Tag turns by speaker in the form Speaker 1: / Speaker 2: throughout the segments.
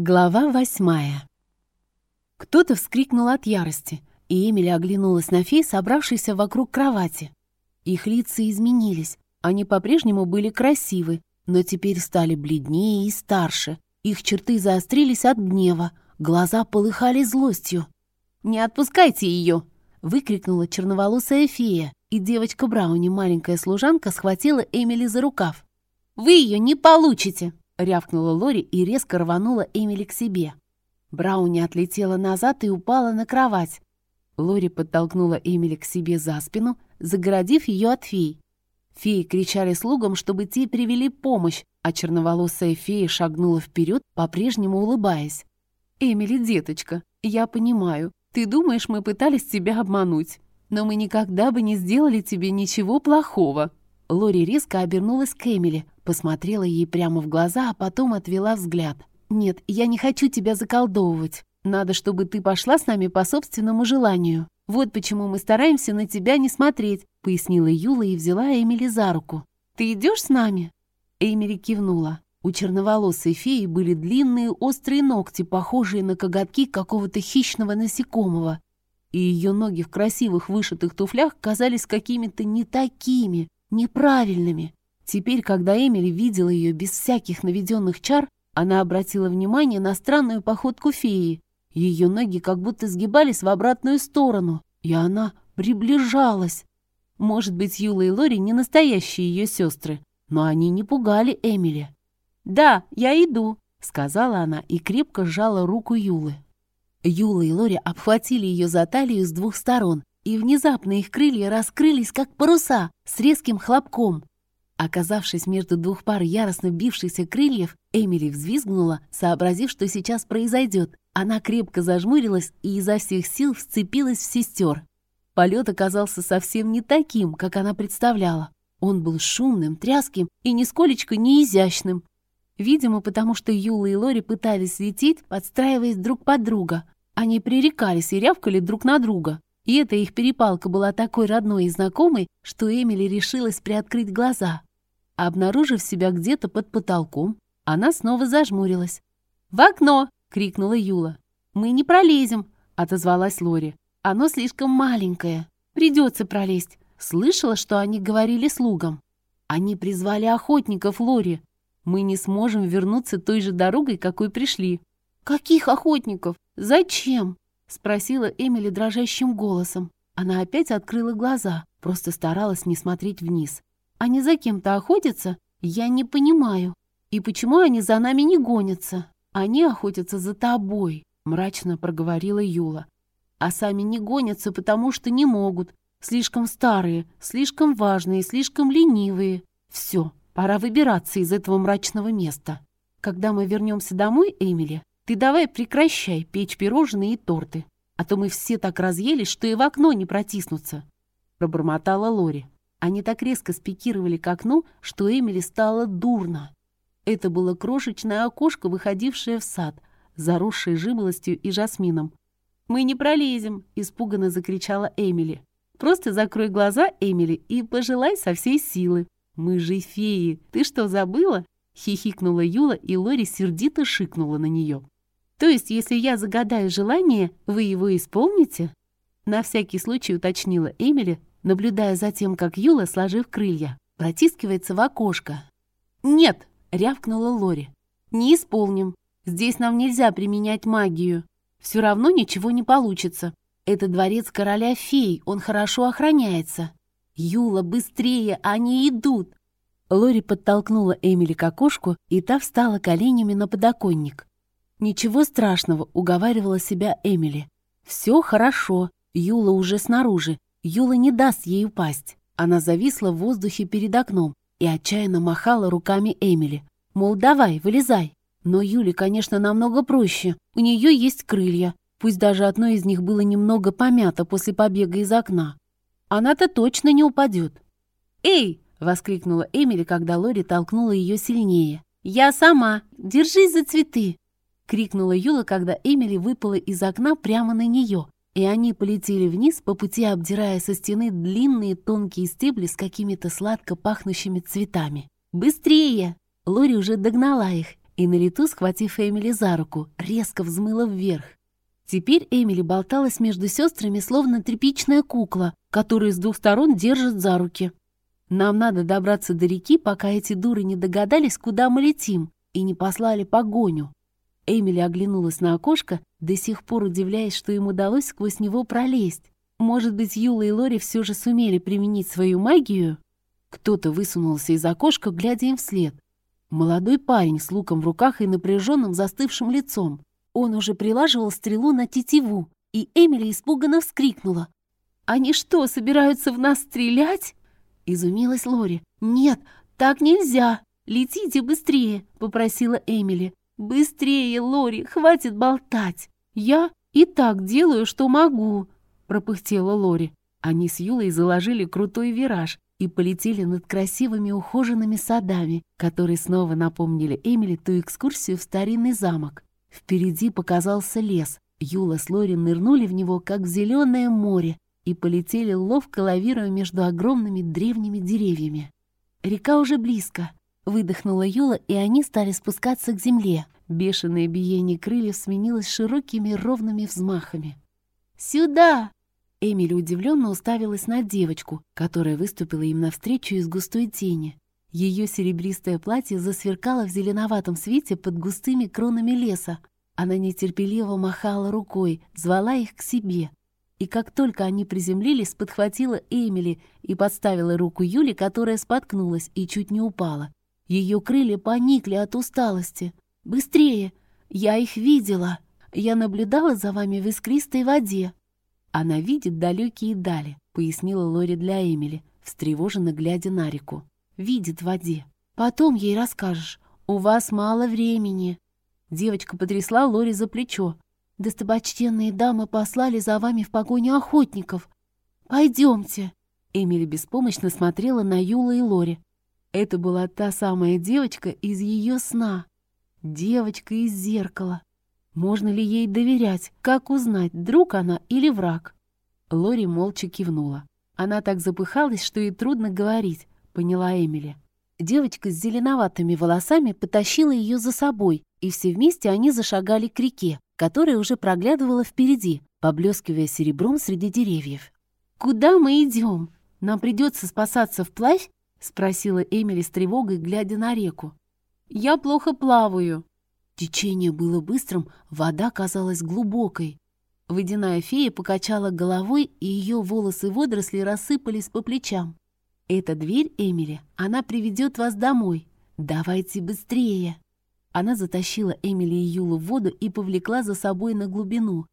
Speaker 1: Глава восьмая. Кто-то вскрикнул от ярости, и Эмили оглянулась на фей, собравшейся вокруг кровати. Их лица изменились. Они по-прежнему были красивы, но теперь стали бледнее и старше. Их черты заострились от гнева, глаза полыхали злостью. «Не отпускайте ее!» — выкрикнула черноволосая фея, и девочка Брауни, маленькая служанка, схватила Эмили за рукав. «Вы ее не получите!» Рявкнула Лори и резко рванула Эмили к себе. Брауни отлетела назад и упала на кровать. Лори подтолкнула Эмили к себе за спину, загородив ее от фей. Феи кричали слугам, чтобы те привели помощь, а черноволосая фея шагнула вперед, по-прежнему улыбаясь. «Эмили, деточка, я понимаю, ты думаешь, мы пытались тебя обмануть, но мы никогда бы не сделали тебе ничего плохого». Лори резко обернулась к Эмили, посмотрела ей прямо в глаза, а потом отвела взгляд. «Нет, я не хочу тебя заколдовывать. Надо, чтобы ты пошла с нами по собственному желанию. Вот почему мы стараемся на тебя не смотреть», — пояснила Юла и взяла Эмили за руку. «Ты идешь с нами?» Эмили кивнула. У черноволосой феи были длинные острые ногти, похожие на коготки какого-то хищного насекомого. И ее ноги в красивых вышитых туфлях казались какими-то не такими, неправильными. Теперь, когда Эмили видела ее без всяких наведенных чар, она обратила внимание на странную походку феи. Ее ноги как будто сгибались в обратную сторону, и она приближалась. Может быть, Юла и Лори не настоящие ее сестры, но они не пугали Эмили. «Да, я иду», — сказала она и крепко сжала руку Юлы. Юла и Лори обхватили ее за талию с двух сторон, и внезапно их крылья раскрылись, как паруса, с резким хлопком. Оказавшись между двух пар яростно бившихся крыльев, Эмили взвизгнула, сообразив, что сейчас произойдет. Она крепко зажмурилась и изо всех сил вцепилась в сестер. Полет оказался совсем не таким, как она представляла. Он был шумным, тряским и нисколечко не изящным. Видимо, потому что Юла и Лори пытались лететь, подстраиваясь друг под друга. Они пререкались и рявкали друг на друга. И эта их перепалка была такой родной и знакомой, что Эмили решилась приоткрыть глаза. Обнаружив себя где-то под потолком, она снова зажмурилась. «В окно!» — крикнула Юла. «Мы не пролезем!» — отозвалась Лори. «Оно слишком маленькое. Придется пролезть». Слышала, что они говорили слугам. Они призвали охотников, Лори. Мы не сможем вернуться той же дорогой, какой пришли. «Каких охотников? Зачем?» — спросила Эмили дрожащим голосом. Она опять открыла глаза, просто старалась не смотреть вниз. Они за кем-то охотятся? Я не понимаю. И почему они за нами не гонятся? Они охотятся за тобой, мрачно проговорила Юла. А сами не гонятся, потому что не могут. Слишком старые, слишком важные, слишком ленивые. Все, пора выбираться из этого мрачного места. Когда мы вернемся домой, Эмили, ты давай прекращай печь пирожные и торты. А то мы все так разъелись, что и в окно не протиснуться. Пробормотала Лори. Они так резко спикировали к окну, что Эмили стало дурно. Это было крошечное окошко, выходившее в сад, заросшее жимолостью и жасмином. «Мы не пролезем!» — испуганно закричала Эмили. «Просто закрой глаза, Эмили, и пожелай со всей силы. Мы же феи! Ты что, забыла?» — хихикнула Юла, и Лори сердито шикнула на нее. «То есть, если я загадаю желание, вы его исполните?» На всякий случай уточнила Эмили, наблюдая за тем, как Юла, сложив крылья, протискивается в окошко. «Нет!» — рявкнула Лори. «Не исполним. Здесь нам нельзя применять магию. Все равно ничего не получится. Это дворец короля фей, он хорошо охраняется. Юла, быстрее, они идут!» Лори подтолкнула Эмили к окошку, и та встала коленями на подоконник. «Ничего страшного», — уговаривала себя Эмили. «Все хорошо, Юла уже снаружи, Юла не даст ей упасть. Она зависла в воздухе перед окном и отчаянно махала руками Эмили. Мол, давай, вылезай. Но Юле, конечно, намного проще. У нее есть крылья. Пусть даже одно из них было немного помято после побега из окна. Она-то точно не упадет. «Эй!» — воскликнула Эмили, когда Лори толкнула ее сильнее. «Я сама! Держись за цветы!» — крикнула Юла, когда Эмили выпала из окна прямо на нее и они полетели вниз, по пути обдирая со стены длинные тонкие стебли с какими-то сладко пахнущими цветами. «Быстрее!» Лори уже догнала их, и на лету, схватив Эмили за руку, резко взмыла вверх. Теперь Эмили болталась между сестрами, словно тряпичная кукла, которую с двух сторон держат за руки. «Нам надо добраться до реки, пока эти дуры не догадались, куда мы летим, и не послали погоню». Эмили оглянулась на окошко, до сих пор удивляясь, что им удалось сквозь него пролезть. Может быть, Юла и Лори все же сумели применить свою магию? Кто-то высунулся из окошка, глядя им вслед. Молодой парень с луком в руках и напряженным застывшим лицом. Он уже прилаживал стрелу на тетиву, и Эмили испуганно вскрикнула. «Они что, собираются в нас стрелять?» Изумилась Лори. «Нет, так нельзя! Летите быстрее!» — попросила Эмили. «Быстрее, Лори, хватит болтать! Я и так делаю, что могу!» — пропыхтела Лори. Они с Юлой заложили крутой вираж и полетели над красивыми ухоженными садами, которые снова напомнили Эмили ту экскурсию в старинный замок. Впереди показался лес. Юла с Лори нырнули в него, как в зеленое море, и полетели ловко лавируя между огромными древними деревьями. Река уже близко. Выдохнула Юла, и они стали спускаться к земле. Бешеное биение крыльев сменилось широкими ровными взмахами. «Сюда!» Эмили удивленно уставилась на девочку, которая выступила им навстречу из густой тени. Ее серебристое платье засверкало в зеленоватом свете под густыми кронами леса. Она нетерпеливо махала рукой, звала их к себе. И как только они приземлились, подхватила Эмили и подставила руку Юли, которая споткнулась и чуть не упала. Ее крылья поникли от усталости. «Быстрее! Я их видела! Я наблюдала за вами в искристой воде!» «Она видит далекие дали», — пояснила Лори для Эмили, встревоженно глядя на реку видит в воде. Потом ей расскажешь. У вас мало времени». Девочка потрясла Лори за плечо. «Достопочтенные дамы послали за вами в погоню охотников. Пойдемте». Эмили беспомощно смотрела на Юла и Лори. Это была та самая девочка из ее сна. Девочка из зеркала. Можно ли ей доверять? Как узнать, друг она или враг? Лори молча кивнула. Она так запыхалась, что ей трудно говорить поняла Эмили. Девочка с зеленоватыми волосами потащила ее за собой, и все вместе они зашагали к реке, которая уже проглядывала впереди, поблескивая серебром среди деревьев. «Куда мы идем? Нам придется спасаться вплавь?» — спросила Эмили с тревогой, глядя на реку. «Я плохо плаваю». Течение было быстрым, вода казалась глубокой. Водяная фея покачала головой, и ее волосы водоросли рассыпались по плечам. «Это дверь, Эмили, она приведет вас домой. Давайте быстрее!» Она затащила Эмили и Юлу в воду и повлекла за собой на глубину.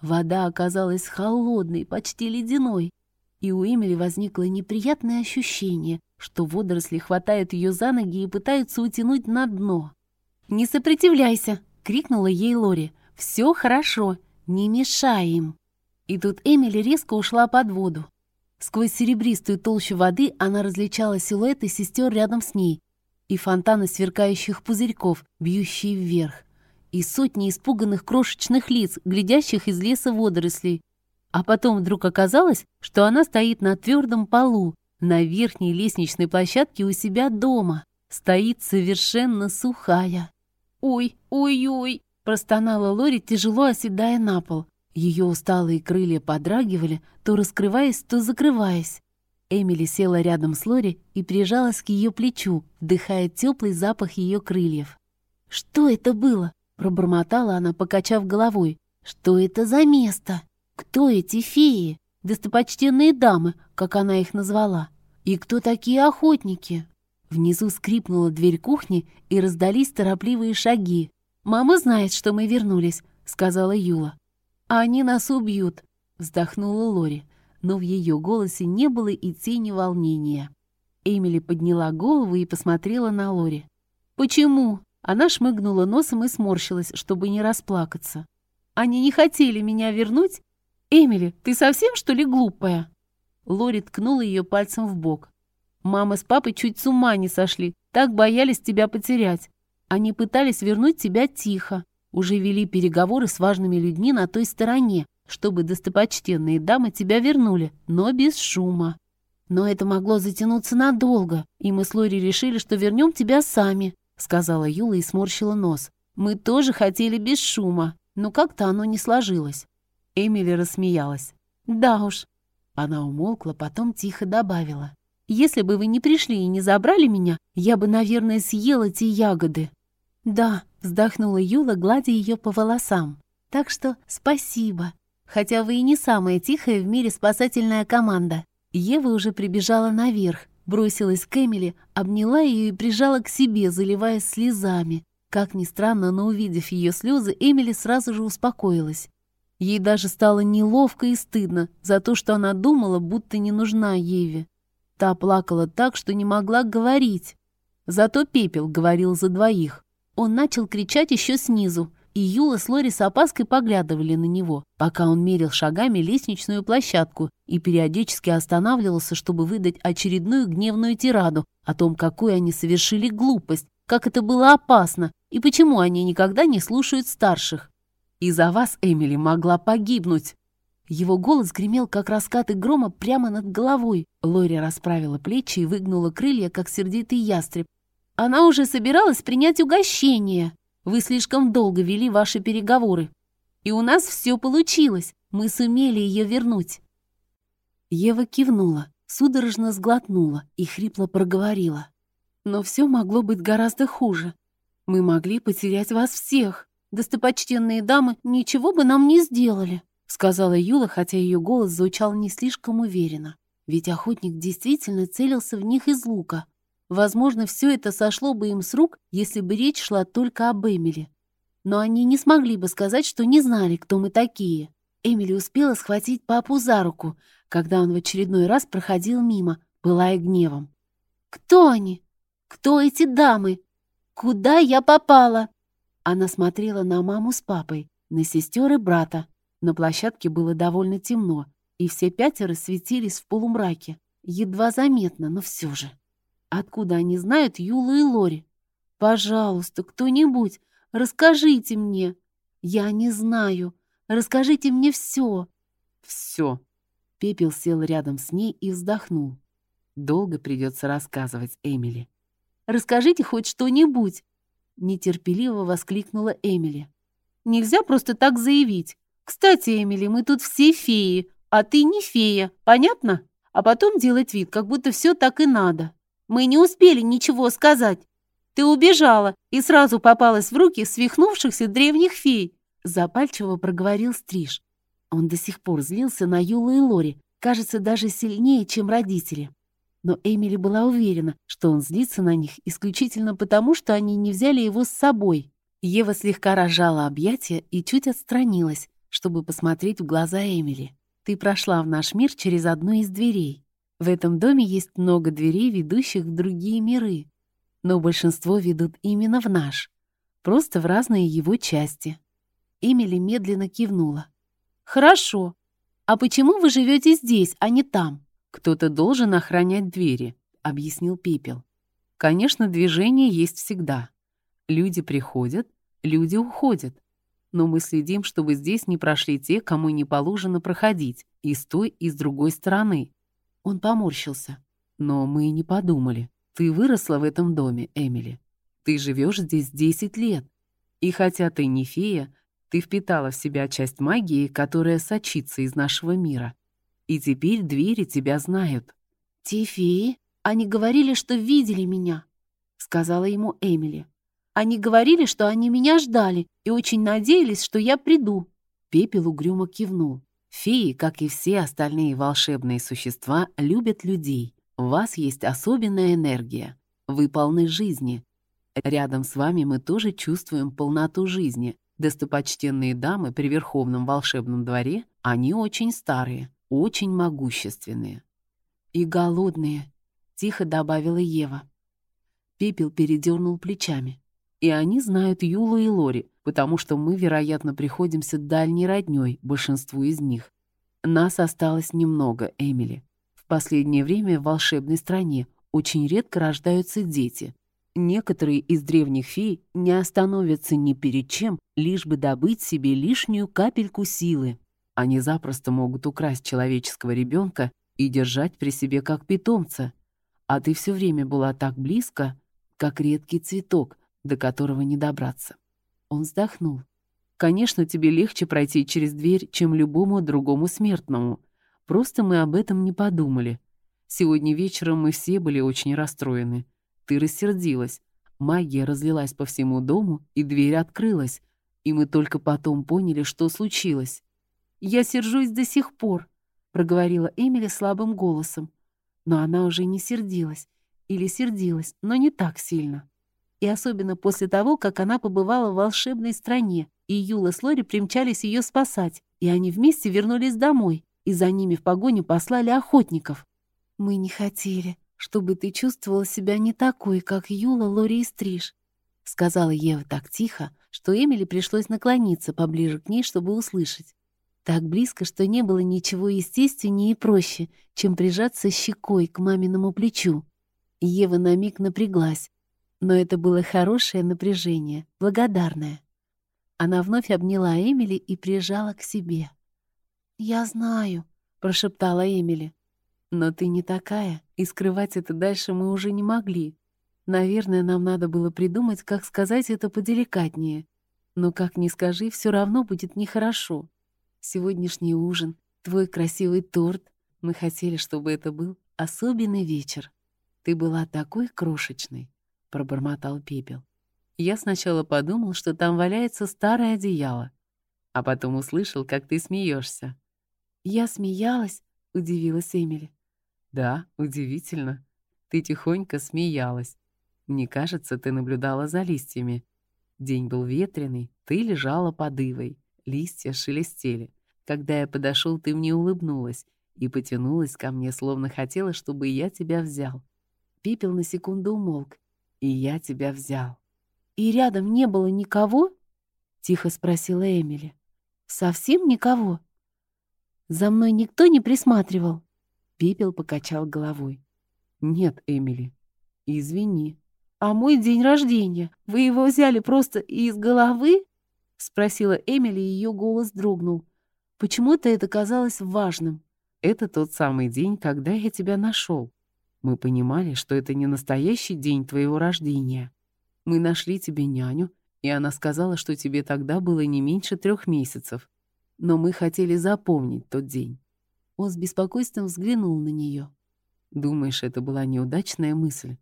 Speaker 1: Вода оказалась холодной, почти ледяной, и у Эмили возникло неприятное ощущение, что водоросли хватают ее за ноги и пытаются утянуть на дно. «Не сопротивляйся!» — крикнула ей Лори. «Все хорошо, не мешай им!» И тут Эмили резко ушла под воду. Сквозь серебристую толщу воды она различала силуэты сестер рядом с ней и фонтаны сверкающих пузырьков, бьющие вверх, и сотни испуганных крошечных лиц, глядящих из леса водорослей. А потом вдруг оказалось, что она стоит на твердом полу, на верхней лестничной площадке у себя дома. Стоит совершенно сухая. «Ой, ой-ой!» – простонала Лори, тяжело оседая на пол. Ее усталые крылья подрагивали, то раскрываясь, то закрываясь. Эмили села рядом с Лори и прижалась к ее плечу, вдыхая теплый запах ее крыльев. «Что это было?» — пробормотала она, покачав головой. «Что это за место? Кто эти феи? Достопочтенные дамы, как она их назвала. И кто такие охотники?» Внизу скрипнула дверь кухни, и раздались торопливые шаги. «Мама знает, что мы вернулись», — сказала Юла. «Они нас убьют», — вздохнула Лори, но в ее голосе не было и тени волнения. Эмили подняла голову и посмотрела на Лори. «Почему?» Она шмыгнула носом и сморщилась, чтобы не расплакаться. «Они не хотели меня вернуть? Эмили, ты совсем, что ли, глупая?» Лори ткнула ее пальцем в бок. «Мама с папой чуть с ума не сошли, так боялись тебя потерять. Они пытались вернуть тебя тихо, уже вели переговоры с важными людьми на той стороне, чтобы достопочтенные дамы тебя вернули, но без шума. Но это могло затянуться надолго, и мы с Лори решили, что вернем тебя сами. сказала Юла и сморщила нос. «Мы тоже хотели без шума, но как-то оно не сложилось». Эмили рассмеялась. «Да уж». Она умолкла, потом тихо добавила. «Если бы вы не пришли и не забрали меня, я бы, наверное, съела те ягоды». «Да», — вздохнула Юла, гладя ее по волосам. «Так что спасибо. Хотя вы и не самая тихая в мире спасательная команда». Ева уже прибежала наверх, бросилась к Эмили, обняла ее и прижала к себе, заливаясь слезами. Как ни странно, но увидев ее слезы, Эмили сразу же успокоилась. Ей даже стало неловко и стыдно за то, что она думала, будто не нужна Еве. Та плакала так, что не могла говорить. Зато Пепел говорил за двоих. Он начал кричать еще снизу, и Юла с Лори с опаской поглядывали на него, пока он мерил шагами лестничную площадку и периодически останавливался, чтобы выдать очередную гневную тираду о том, какую они совершили глупость, как это было опасно и почему они никогда не слушают старших. «Из-за вас Эмили могла погибнуть!» Его голос гремел, как раскаты грома, прямо над головой. Лори расправила плечи и выгнула крылья, как сердитый ястреб. «Она уже собиралась принять угощение!» Вы слишком долго вели ваши переговоры. И у нас все получилось. Мы сумели ее вернуть». Ева кивнула, судорожно сглотнула и хрипло проговорила. «Но все могло быть гораздо хуже. Мы могли потерять вас всех. Достопочтенные дамы ничего бы нам не сделали», сказала Юла, хотя ее голос звучал не слишком уверенно. Ведь охотник действительно целился в них из лука, Возможно, все это сошло бы им с рук, если бы речь шла только об Эмили. Но они не смогли бы сказать, что не знали, кто мы такие. Эмили успела схватить папу за руку, когда он в очередной раз проходил мимо, пылая гневом. «Кто они? Кто эти дамы? Куда я попала?» Она смотрела на маму с папой, на сестер и брата. На площадке было довольно темно, и все пятеро светились в полумраке. Едва заметно, но все же. Откуда они знают Юлу и Лори? Пожалуйста, кто-нибудь, расскажите мне. Я не знаю. Расскажите мне все.
Speaker 2: Все.
Speaker 1: Пепел сел рядом с ней и вздохнул. Долго придется рассказывать Эмили. Расскажите хоть что-нибудь. Нетерпеливо воскликнула Эмили. Нельзя просто так заявить. Кстати, Эмили, мы тут все феи, а ты не фея, понятно? А потом делать вид, как будто все так и надо. Мы не успели ничего сказать. Ты убежала и сразу попалась в руки свихнувшихся древних фей», запальчиво проговорил Стриж. Он до сих пор злился на Юлу и Лори, кажется, даже сильнее, чем родители. Но Эмили была уверена, что он злится на них исключительно потому, что они не взяли его с собой. Ева слегка разжала объятия и чуть отстранилась, чтобы посмотреть в глаза Эмили. «Ты прошла в наш мир через одну из дверей. В этом доме есть много дверей, ведущих в другие миры, но большинство ведут именно в наш, просто в разные его части. Эмили медленно кивнула. «Хорошо. А почему вы живете здесь, а не там?» «Кто-то должен охранять двери», — объяснил Пепел. «Конечно, движение есть всегда. Люди приходят, люди уходят. Но мы следим, чтобы здесь не прошли те, кому не положено проходить, и с той, и с другой стороны. Он поморщился. «Но мы не подумали. Ты выросла в этом доме, Эмили. Ты живешь здесь 10 лет. И хотя ты не фея, ты впитала в себя часть магии, которая сочится из нашего мира. И теперь двери тебя знают». «Те феи? Они говорили, что видели меня», — сказала ему Эмили. «Они говорили, что они меня ждали и очень надеялись, что я приду». Пепел угрюмо кивнул. Феи, как и все остальные волшебные существа, любят людей. У вас есть особенная энергия. Вы полны жизни. Рядом с вами мы тоже чувствуем полноту жизни. Достопочтенные дамы при Верховном волшебном дворе, они очень старые, очень могущественные. И голодные, тихо добавила Ева. Пепел передернул плечами. И они знают Юлу и Лори, потому что мы, вероятно, приходимся дальней роднёй большинству из них. Нас осталось немного, Эмили. В последнее время в волшебной стране очень редко рождаются дети. Некоторые из древних фей не остановятся ни перед чем, лишь бы добыть себе лишнюю капельку силы. Они запросто могут украсть человеческого ребенка и держать при себе как питомца. А ты все время была так близко, как редкий цветок, до которого не добраться. Он вздохнул. Конечно, тебе легче пройти через дверь, чем любому другому смертному. Просто мы об этом не подумали. Сегодня вечером мы все были очень расстроены. Ты рассердилась. Магия разлилась по всему дому, и дверь открылась. И мы только потом поняли, что случилось. «Я сержусь до сих пор», — проговорила Эмили слабым голосом. Но она уже не сердилась. Или сердилась, но не так сильно. И особенно после того, как она побывала в волшебной стране, и Юла с Лори примчались ее спасать, и они вместе вернулись домой, и за ними в погоню послали охотников. «Мы не хотели, чтобы ты чувствовала себя не такой, как Юла, Лори и Стриж», сказала Ева так тихо, что Эмили пришлось наклониться поближе к ней, чтобы услышать. Так близко, что не было ничего естественнее и проще, чем прижаться щекой к маминому плечу. Ева на миг напряглась, но это было хорошее напряжение, благодарное. Она вновь обняла Эмили и прижала к себе. «Я знаю», — прошептала Эмили. «Но ты не такая, и скрывать это дальше мы уже не могли. Наверное, нам надо было придумать, как сказать это поделикатнее. Но как ни скажи, все равно будет нехорошо. Сегодняшний ужин, твой красивый торт. Мы хотели, чтобы это был особенный вечер. Ты была такой крошечной. — пробормотал Пепел. Я сначала подумал, что там валяется старое одеяло, а потом услышал, как ты смеешься. «Я смеялась?» — удивилась Эмили. «Да, удивительно. Ты тихонько смеялась. Мне кажется, ты наблюдала за листьями. День был ветреный, ты лежала под ивой, листья шелестели. Когда я подошел, ты мне улыбнулась и потянулась ко мне, словно хотела, чтобы я тебя взял. Пепел на секунду умолк, и я тебя взял. И рядом не было никого? Тихо спросила Эмили. Совсем никого? За мной никто не присматривал? Пепел покачал головой. Нет, Эмили, извини. А мой день рождения, вы его взяли просто из головы? Спросила Эмили, и ее голос дрогнул. Почему-то это казалось важным. Это тот самый день, когда я тебя нашел. Мы понимали, что это не настоящий день твоего рождения. Мы нашли тебе няню, и она сказала, что тебе тогда было не меньше трех месяцев. Но мы хотели запомнить тот день. Он с беспокойством взглянул на нее. Думаешь, это была неудачная мысль?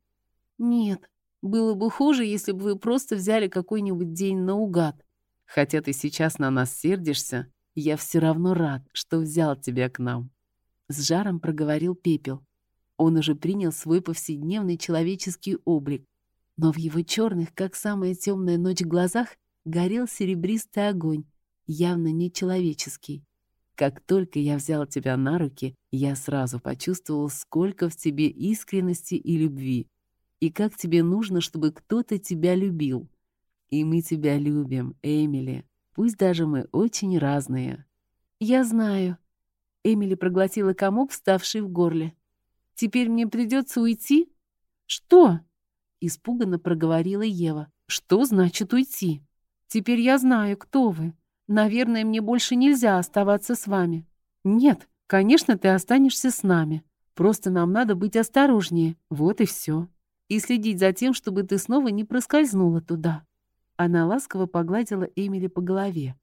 Speaker 1: Нет, было бы хуже, если бы вы просто взяли какой-нибудь день наугад. Хотя ты сейчас на нас сердишься, я все равно рад, что взял тебя к нам. С жаром проговорил Пепел. Он уже принял свой повседневный человеческий облик, но в его черных, как самая темная ночь глазах, горел серебристый огонь, явно нечеловеческий. Как только я взял тебя на руки, я сразу почувствовал, сколько в тебе искренности и любви, и как тебе нужно, чтобы кто-то тебя любил. И мы тебя любим, Эмили, пусть даже мы очень разные. Я знаю. Эмили проглотила комок, вставший в горле. Теперь мне придется уйти? Что? Испуганно проговорила Ева. Что значит уйти? Теперь я знаю, кто вы. Наверное, мне больше нельзя оставаться с вами. Нет, конечно, ты останешься с нами. Просто нам надо быть осторожнее. Вот и все. И следить за тем, чтобы ты снова не проскользнула туда. Она ласково погладила Эмили по голове.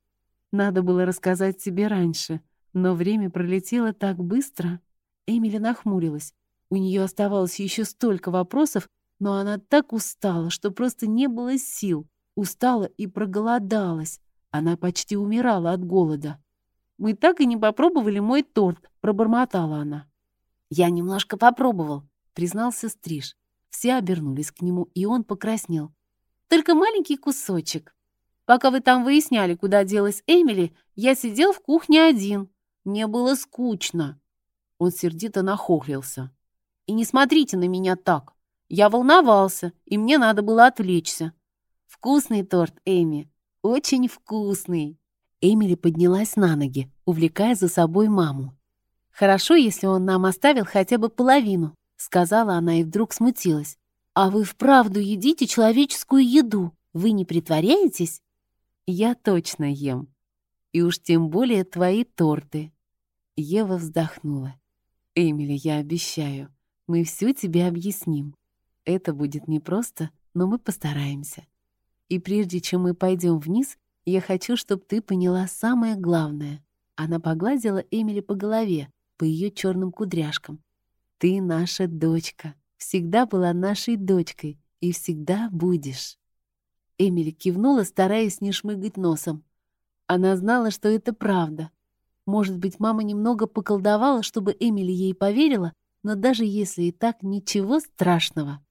Speaker 1: Надо было рассказать тебе раньше, но время пролетело так быстро. Эмили нахмурилась. У нее оставалось еще столько вопросов, но она так устала, что просто не было сил. Устала и проголодалась. Она почти умирала от голода. «Мы так и не попробовали мой торт», — пробормотала она. «Я немножко попробовал», — признался Стриж. Все обернулись к нему, и он покраснел. «Только маленький кусочек. Пока вы там выясняли, куда делась Эмили, я сидел в кухне один. Мне было скучно». Он сердито нахохлился. И не смотрите на меня так. Я волновался, и мне надо было отвлечься. Вкусный торт, Эми. Очень вкусный. Эмили поднялась на ноги, увлекая за собой маму. «Хорошо, если он нам оставил хотя бы половину», — сказала она и вдруг смутилась. «А вы вправду едите человеческую еду? Вы не притворяетесь?» «Я точно ем. И уж тем более твои торты». Ева вздохнула. «Эмили, я обещаю, мы все тебе объясним. Это будет непросто, но мы постараемся. И прежде чем мы пойдем вниз, я хочу, чтобы ты поняла самое главное. Она погладила Эмили по голове, по ее черным кудряшкам. Ты наша дочка, всегда была нашей дочкой и всегда будешь. Эмили кивнула, стараясь не шмыгать носом. Она знала, что это правда. Может быть, мама немного поколдовала, чтобы Эмили ей поверила, но даже если и так, ничего страшного.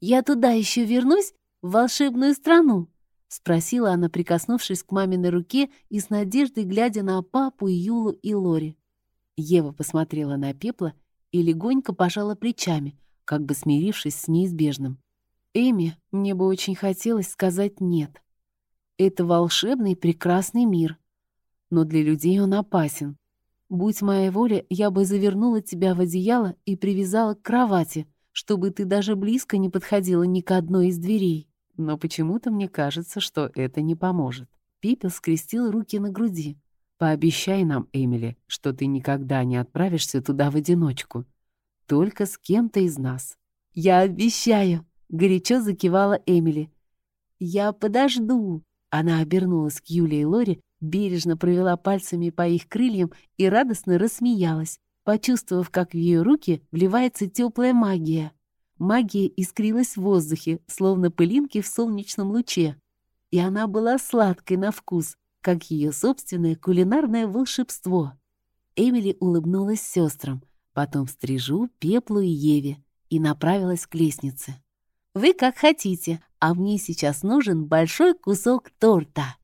Speaker 1: «Я туда еще вернусь, в волшебную страну?» — спросила она, прикоснувшись к маминой руке и с надеждой глядя на папу, Юлу и Лори. Ева посмотрела на пепла и легонько пожала плечами, как бы смирившись с неизбежным. «Эми, мне бы очень хотелось сказать «нет». Это волшебный прекрасный мир, но для людей он опасен. Будь моя воля, я бы завернула тебя в одеяло и привязала к кровати, чтобы ты даже близко не подходила ни к одной из дверей. Но почему-то мне кажется, что это не поможет. Пипел скрестил руки на груди. Пообещай нам, Эмили, что ты никогда не отправишься туда в одиночку. Только с кем-то из нас. Я обещаю, горячо закивала Эмили. Я подожду. Она обернулась к Юле и Лоре, бережно провела пальцами по их крыльям и радостно рассмеялась, почувствовав, как в ее руки вливается теплая магия. Магия искрилась в воздухе, словно пылинки в солнечном луче. И она была сладкой на вкус, как ее собственное кулинарное волшебство. Эмили улыбнулась сестрам, потом стрижу, пеплу и Еве и направилась к лестнице. «Вы как хотите, а мне сейчас нужен большой кусок торта».